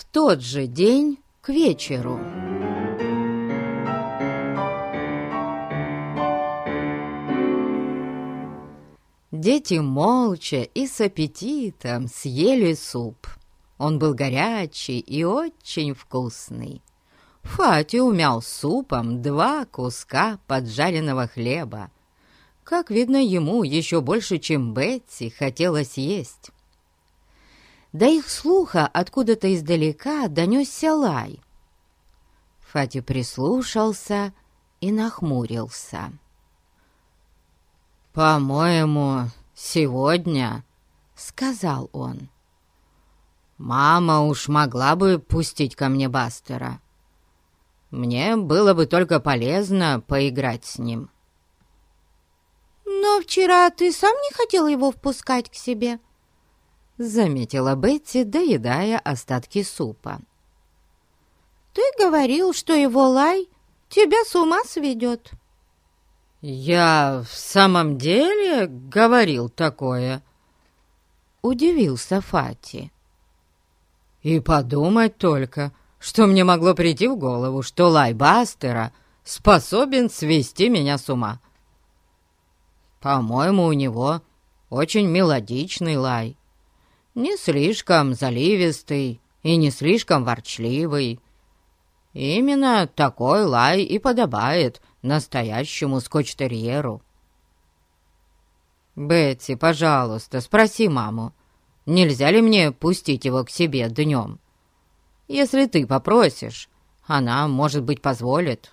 В тот же день к вечеру. Дети молча и с аппетитом съели суп. Он был горячий и очень вкусный. Фати умял супом два куска поджаренного хлеба. Как видно, ему еще больше, чем Бетси, хотелось есть. До их слуха откуда-то издалека донесся лай. Фати прислушался и нахмурился. «По-моему, сегодня», — сказал он, — «мама уж могла бы пустить ко мне Бастера. Мне было бы только полезно поиграть с ним». «Но вчера ты сам не хотел его впускать к себе», заметила Бетти, доедая остатки супа. «Ты говорил, что его лай тебя с ума сведет». «Я в самом деле говорил такое?» Удивился Фати. «И подумать только, что мне могло прийти в голову, что лай Бастера способен свести меня с ума. По-моему, у него очень мелодичный лай не слишком заливистый и не слишком ворчливый. Именно такой лай и подобает настоящему скотч-терьеру. «Бетти, пожалуйста, спроси маму, нельзя ли мне пустить его к себе днем? Если ты попросишь, она, может быть, позволит».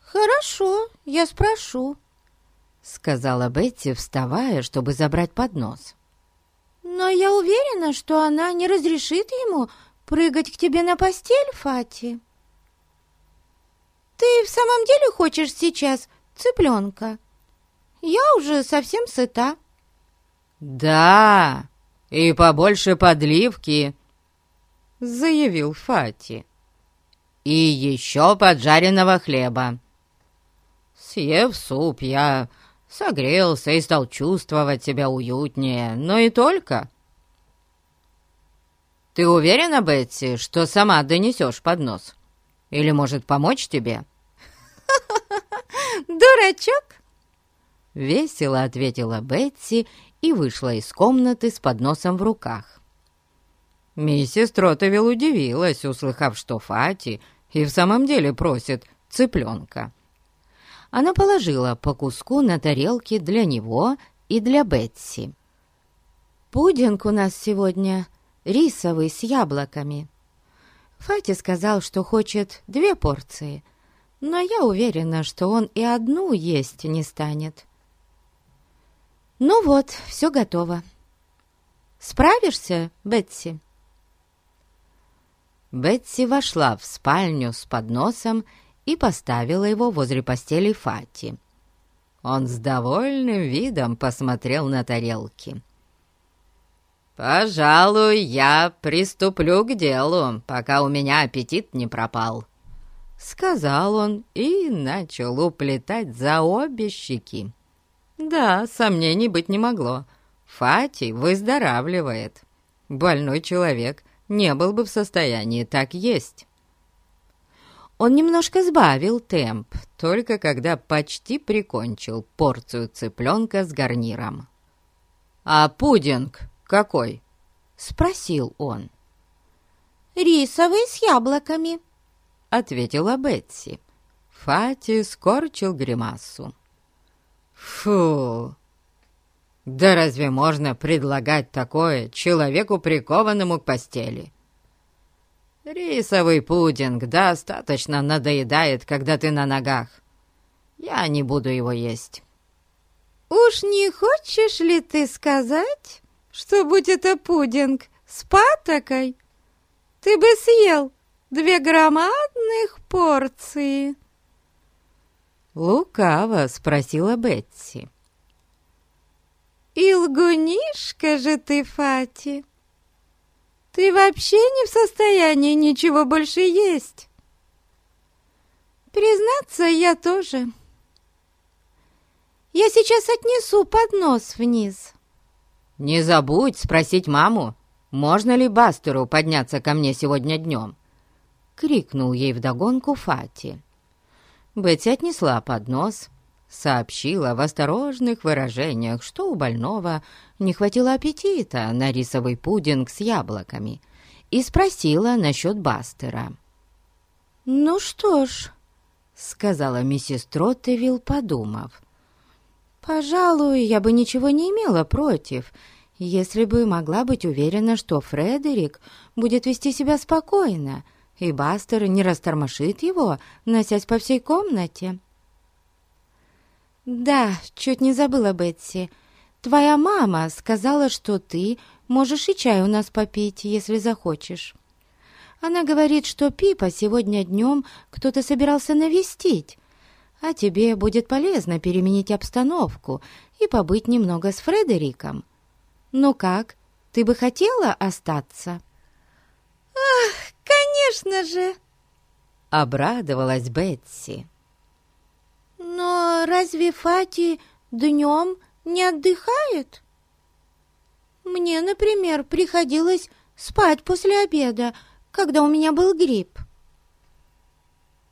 «Хорошо, я спрошу», — сказала Бетти, вставая, чтобы забрать поднос. Но я уверена, что она не разрешит ему прыгать к тебе на постель, Фати. Ты в самом деле хочешь сейчас цыпленка? Я уже совсем сыта. Да, и побольше подливки, заявил Фати. И еще поджаренного хлеба. Съев суп, я Согрелся и стал чувствовать себя уютнее, но и только. Ты уверена, Бетси, что сама донесешь поднос? Или может помочь тебе? Дурачок! Весело ответила Бетси и вышла из комнаты с подносом в руках. Миссис Тротовилл удивилась, услыхав, что Фати и в самом деле просит цыпленка она положила по куску на тарелки для него и для Бетси. «Пудинг у нас сегодня рисовый с яблоками. Фати сказал, что хочет две порции, но я уверена, что он и одну есть не станет. Ну вот, все готово. Справишься, Бетси?» Бетси вошла в спальню с подносом и поставила его возле постели Фати. Он с довольным видом посмотрел на тарелки. «Пожалуй, я приступлю к делу, пока у меня аппетит не пропал», — сказал он и начал уплетать за обе щеки. «Да, сомнений быть не могло. Фати выздоравливает. Больной человек не был бы в состоянии так есть». Он немножко сбавил темп, только когда почти прикончил порцию цыпленка с гарниром. «А пудинг какой?» — спросил он. «Рисовый с яблоками», — ответила Бетси. Фати скорчил гримасу. «Фу! Да разве можно предлагать такое человеку, прикованному к постели?» Рисовый пудинг достаточно надоедает, когда ты на ногах. Я не буду его есть. Уж не хочешь ли ты сказать, что будь это пудинг с патокой, ты бы съел две громадных порции? Лукаво спросила Бетси. И лгунишка же ты, Фати. Ты вообще не в состоянии ничего больше есть. Признаться, я тоже. Я сейчас отнесу поднос вниз. Не забудь спросить маму. можно ли Бастеру подняться ко мне сегодня днем?» — крикнул ей вдогонку Фати. Бетти отнесла поднос, сообщила в осторожных выражениях, что у больного не хватило аппетита на рисовый пудинг с яблоками, и спросила насчет Бастера. «Ну что ж», — сказала миссис Троттевилл, подумав, «пожалуй, я бы ничего не имела против, если бы могла быть уверена, что Фредерик будет вести себя спокойно, и Бастер не растормошит его, носясь по всей комнате». «Да, чуть не забыла, Бетси. Твоя мама сказала, что ты можешь и чай у нас попить, если захочешь. Она говорит, что Пипа сегодня днем кто-то собирался навестить, а тебе будет полезно переменить обстановку и побыть немного с Фредериком. Ну как, ты бы хотела остаться?» «Ах, конечно же!» — обрадовалась Бетси. «Но разве Фати днем не отдыхает?» «Мне, например, приходилось спать после обеда, когда у меня был грипп».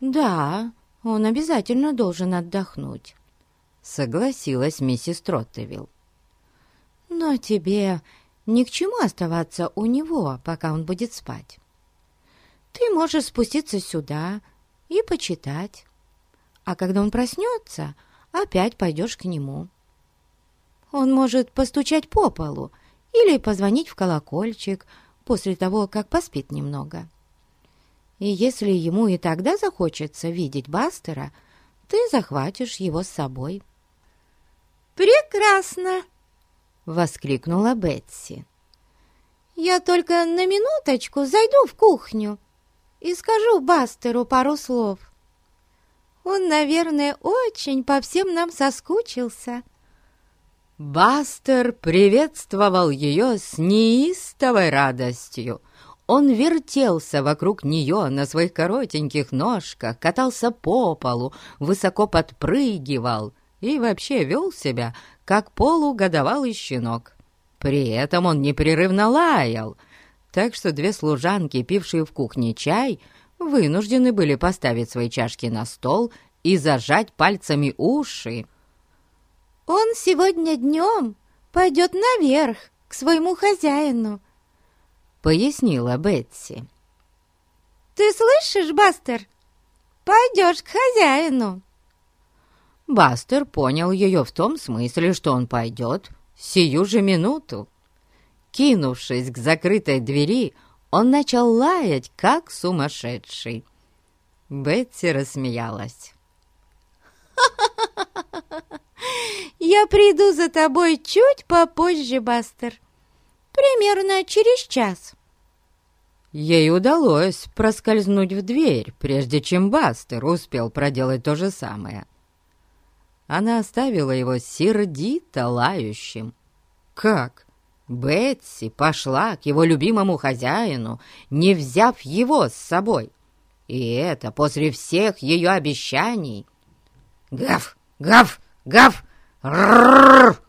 «Да, он обязательно должен отдохнуть», — согласилась миссис Троттевилл. «Но тебе ни к чему оставаться у него, пока он будет спать. Ты можешь спуститься сюда и почитать, а когда он проснется, опять пойдешь к нему. Он может постучать по полу или позвонить в колокольчик после того, как поспит немного. И если ему и тогда захочется видеть Бастера, ты захватишь его с собой. «Прекрасно!» — воскликнула Бетси. «Я только на минуточку зайду в кухню и скажу Бастеру пару слов. Он, наверное, очень по всем нам соскучился». Бастер приветствовал ее с неистовой радостью. Он вертелся вокруг нее на своих коротеньких ножках, катался по полу, высоко подпрыгивал и вообще вел себя, как полугодовалый щенок. При этом он непрерывно лаял, так что две служанки, пившие в кухне чай, вынуждены были поставить свои чашки на стол и зажать пальцами уши. «Он сегодня днем пойдет наверх к своему хозяину», — пояснила Бетси. «Ты слышишь, Бастер? Пойдешь к хозяину». Бастер понял ее в том смысле, что он пойдет сию же минуту. Кинувшись к закрытой двери, он начал лаять, как сумасшедший. Бетси рассмеялась. «Я приду за тобой чуть попозже, Бастер. Примерно через час». Ей удалось проскользнуть в дверь, прежде чем Бастер успел проделать то же самое. Она оставила его сердито лающим. Как? Бетси пошла к его любимому хозяину, не взяв его с собой. И это после всех ее обещаний. «Гав! Гав! Гав! Ррррр!»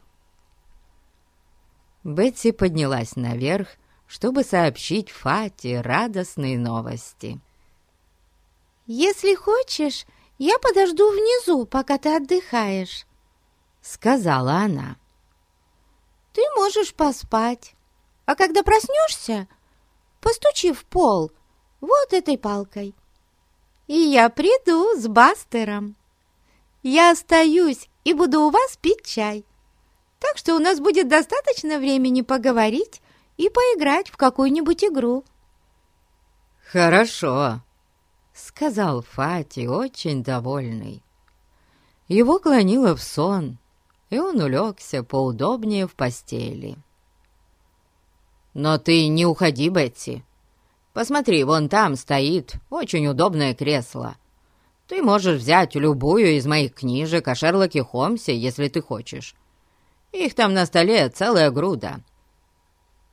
Бетси поднялась наверх, чтобы сообщить Фате радостные новости. «Если хочешь, я подожду внизу, пока ты отдыхаешь», — сказала она. «Ты можешь поспать, а когда проснешься, постучи в пол вот этой палкой, и я приду с Бастером. Я остаюсь и буду у вас пить чай, так что у нас будет достаточно времени поговорить и поиграть в какую-нибудь игру». «Хорошо», — сказал Фати, очень довольный. Его клонило в сон, и он улегся поудобнее в постели. «Но ты не уходи, Бетси. Посмотри, вон там стоит очень удобное кресло. Ты можешь взять любую из моих книжек о Шерлоке Холмсе, если ты хочешь. Их там на столе целая груда».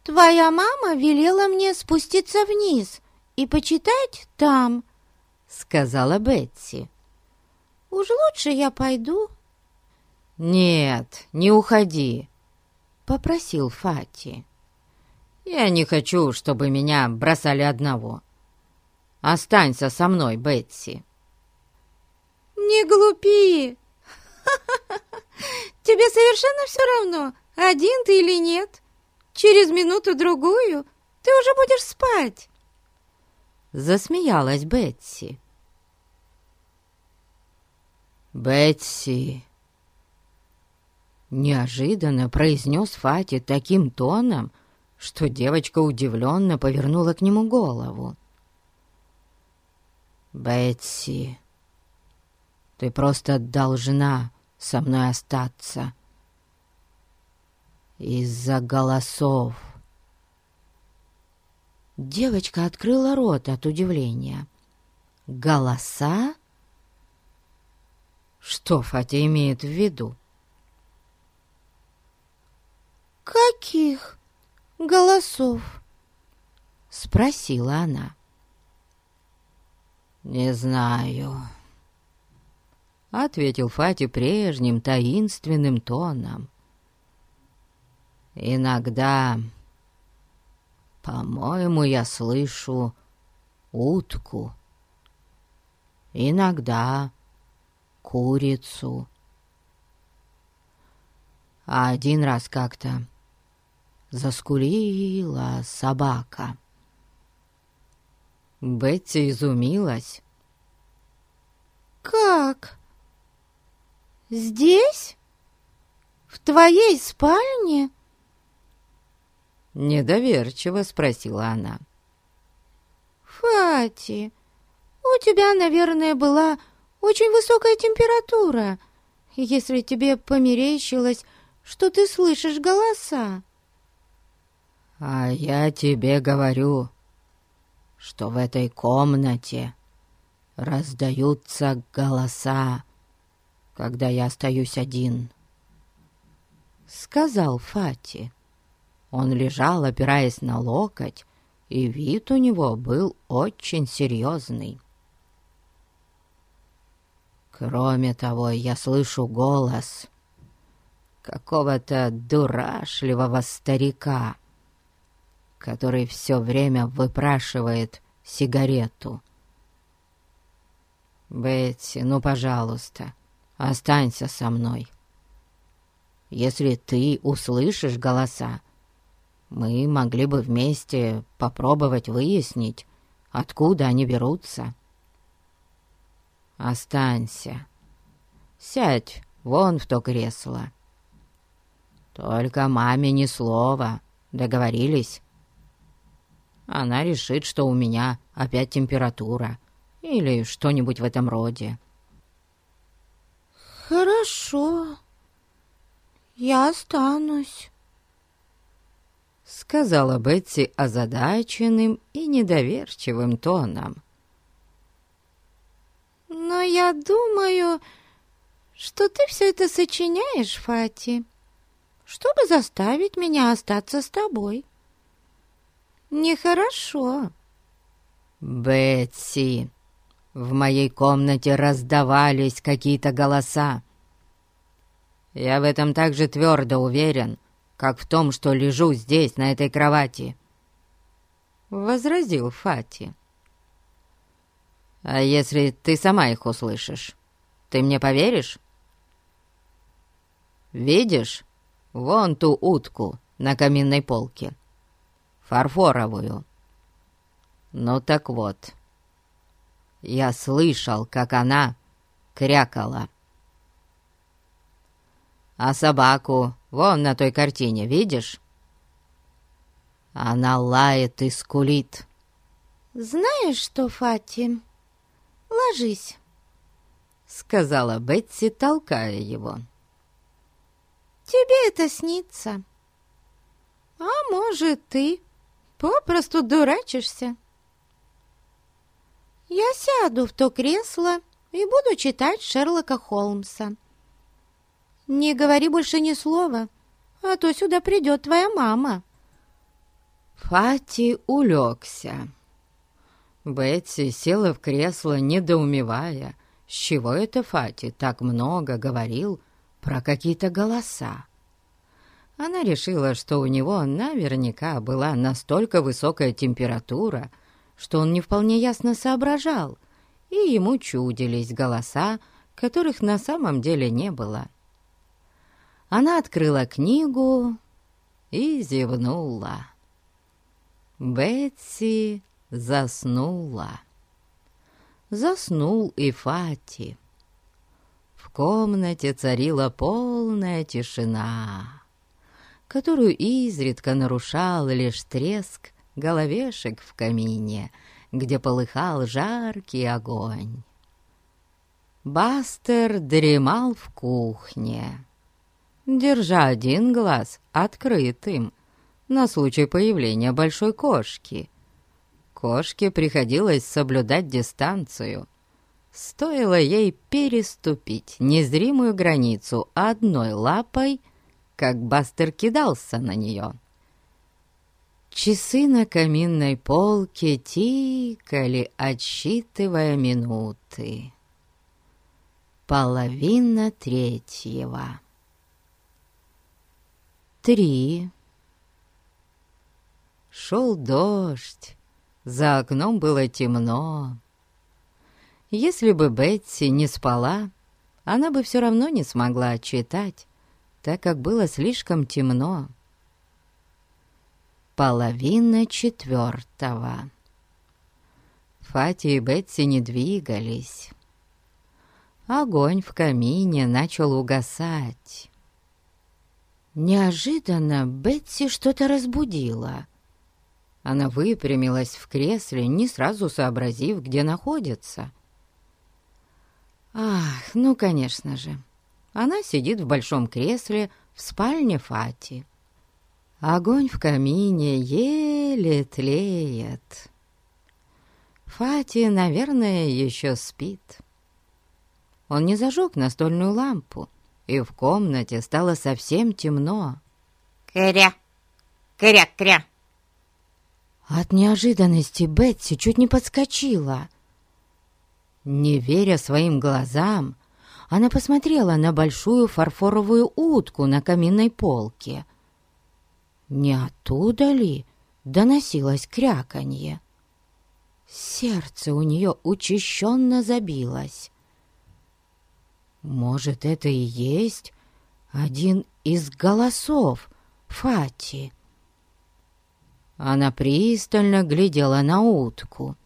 «Твоя мама велела мне спуститься вниз и почитать там», — сказала Бетси. «Уж лучше я пойду». «Нет, не уходи», — попросил Фати. Я не хочу, чтобы меня бросали одного. Останься со мной, Бетси». «Не глупи! Тебе совершенно все равно, один ты или нет. Через минуту-другую ты уже будешь спать!» Засмеялась Бетси. «Бетси!» Неожиданно произнес Фати таким тоном, что девочка удивленно повернула к нему голову. «Бетси, ты просто должна со мной остаться из-за голосов». Девочка открыла рот от удивления. «Голоса?» Что Фатя имеет в виду? «Каких голосов?» — спросила она. «Не знаю», — ответил Фати прежним таинственным тоном. «Иногда, по-моему, я слышу утку. Иногда курицу. А один раз как-то заскулила собака. Бетти изумилась. «Как? Здесь? В твоей спальне?» Недоверчиво спросила она. «Фати, у тебя, наверное, была очень высокая температура, если тебе померещилось, что ты слышишь голоса». «А я тебе говорю, что в этой комнате раздаются голоса, когда я остаюсь один», — сказал Фати. Он лежал, опираясь на локоть, и вид у него был очень серьезный. Кроме того, я слышу голос какого-то дурашливого старика, который все время выпрашивает сигарету. Бетси, ну, пожалуйста, останься со мной. Если ты услышишь голоса, мы могли бы вместе попробовать выяснить, откуда они берутся. Останься. Сядь вон в то кресло. Только маме ни слова. Договорились? Она решит, что у меня опять температура или что-нибудь в этом роде. «Хорошо, я останусь», — сказала Бетси озадаченным и недоверчивым тоном. Но я думаю, что ты все это сочиняешь, Фати, чтобы заставить меня остаться с тобой. Нехорошо. Бетси, в моей комнате раздавались какие-то голоса. Я в этом так же твердо уверен, как в том, что лежу здесь, на этой кровати. Возразил Фати. А если ты сама их услышишь, ты мне поверишь? Видишь вон ту утку на каминной полке? Фарфоровую. Ну так вот, я слышал, как она крякала. А собаку вон на той картине, видишь? Она лает и скулит. «Знаешь что, Фати?» Ложись», — сказала Бетси, толкая его. «Тебе это снится. А может, ты попросту дурачишься. Я сяду в то кресло и буду читать Шерлока Холмса. Не говори больше ни слова, а то сюда придет твоя мама». Фати улегся. Бетси села в кресло, недоумевая, с чего это Фати так много говорил про какие-то голоса. Она решила, что у него наверняка была настолько высокая температура, что он не вполне ясно соображал, и ему чудились голоса, которых на самом деле не было. Она открыла книгу и зевнула. Бетси заснула. Заснул и Фати. В комнате царила полная тишина, которую изредка нарушал лишь треск головешек в камине, где полыхал жаркий огонь. Бастер дремал в кухне, держа один глаз открытым на случай появления большой кошки. Кошке приходилось соблюдать дистанцию. Стоило ей переступить незримую границу одной лапой, как Бастер кидался на нее. Часы на каминной полке тикали, отсчитывая минуты. Половина третьего. Три. Шел дождь, за окном было темно. Если бы Бетси не спала, она бы все равно не смогла читать, так как было слишком темно. Половина четвертого. Фати и Бетси не двигались. Огонь в камине начал угасать. Неожиданно Бетси что-то разбудила. Она выпрямилась в кресле, не сразу сообразив, где находится. Ах, ну, конечно же. Она сидит в большом кресле в спальне Фати. Огонь в камине еле тлеет. Фати, наверное, еще спит. Он не зажег настольную лампу, и в комнате стало совсем темно. «Кря! Кря-кря!» От неожиданности Бетси чуть не подскочила. Не веря своим глазам, она посмотрела на большую фарфоровую утку на каминной полке. Не оттуда ли доносилось кряканье? Сердце у нее учащенно забилось. Может, это и есть один из голосов Фати? Она пристально глядела на утку,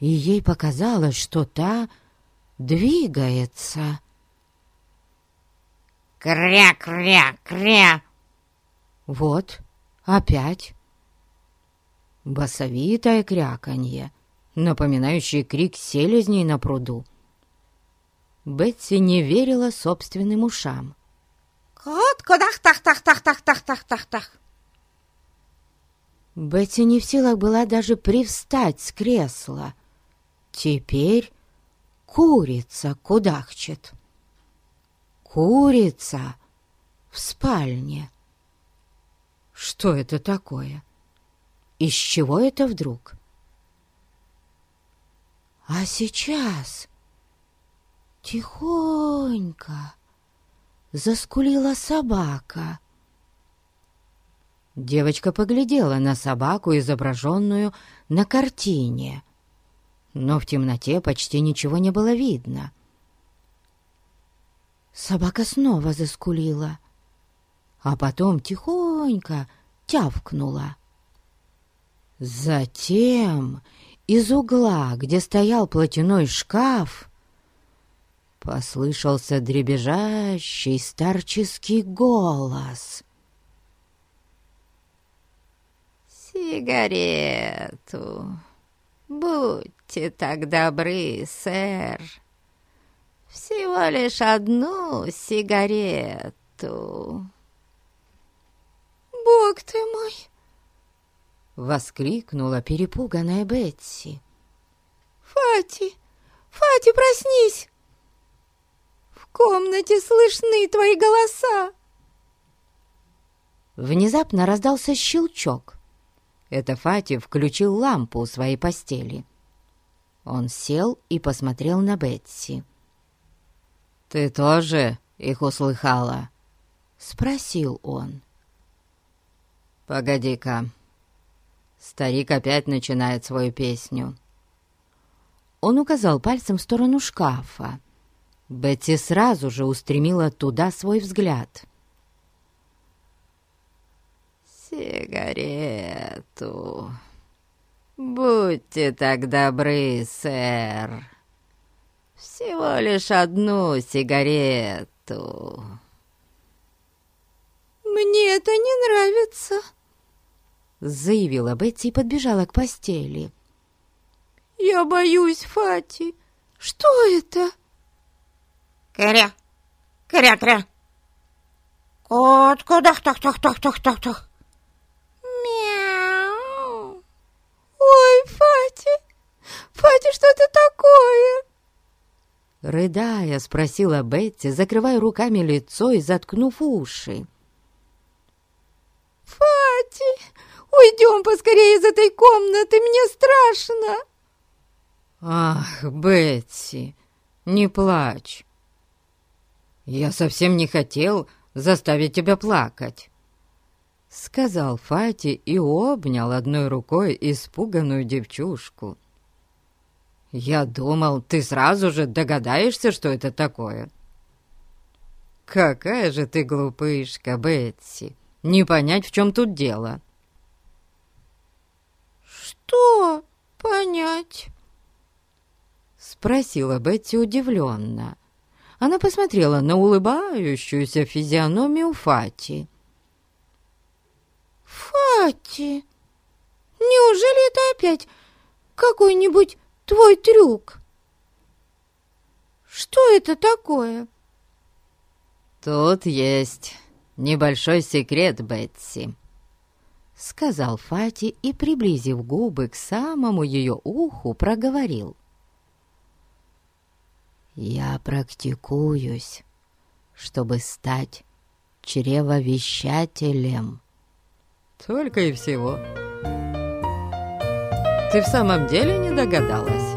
и ей показалось, что та двигается. «Кря-кря-кря!» Вот, опять. Басовитое кряканье, напоминающее крик селезней на пруду. Бетси не верила собственным ушам. «Кот, кудах-тах-тах-тах-тах-тах-тах-тах!» Бетти не в силах была даже привстать с кресла. Теперь курица кудахчет. Курица в спальне. Что это такое? Из чего это вдруг? А сейчас Тихонько заскулила собака. Девочка поглядела на собаку, изображенную на картине, но в темноте почти ничего не было видно. Собака снова заскулила, а потом тихонько тявкнула. Затем из угла, где стоял платяной шкаф, послышался дребезжащий старческий голос. «Сигарету, будьте так добры, сэр, всего лишь одну сигарету». «Бог ты мой!» — воскликнула перепуганная Бетси. «Фати! Фати, проснись!» комнате слышны твои голоса!» Внезапно раздался щелчок. Это Фати включил лампу у своей постели. Он сел и посмотрел на Бетси. «Ты тоже их услыхала?» — спросил он. «Погоди-ка». Старик опять начинает свою песню. Он указал пальцем в сторону шкафа. Бетти сразу же устремила туда свой взгляд. «Сигарету. Будьте так добры, сэр. Всего лишь одну сигарету». «Мне это не нравится», — заявила Бетти и подбежала к постели. «Я боюсь, Фати. Что это?» «Кыря! Кыря-кря!» «Кот, «Ой, Фати! Фати, что это такое?» Рыдая, спросила Бетти, закрывая руками лицо и заткнув уши. «Фати, уйдем поскорее из этой комнаты, мне страшно!» «Ах, Бетти, не плачь! Я совсем не хотел заставить тебя плакать!» Сказал Фати и обнял одной рукой испуганную девчушку. «Я думал, ты сразу же догадаешься, что это такое». «Какая же ты глупышка, Бетси! Не понять, в чем тут дело!» «Что понять?» Спросила Бетти удивленно. Она посмотрела на улыбающуюся физиономию Фати. «Фати, неужели это опять какой-нибудь твой трюк? Что это такое?» «Тут есть небольшой секрет, Бетси», — сказал Фати и, приблизив губы к самому ее уху, проговорил. «Я практикуюсь, чтобы стать чревовещателем». «Только и всего. Ты в самом деле не догадалась?»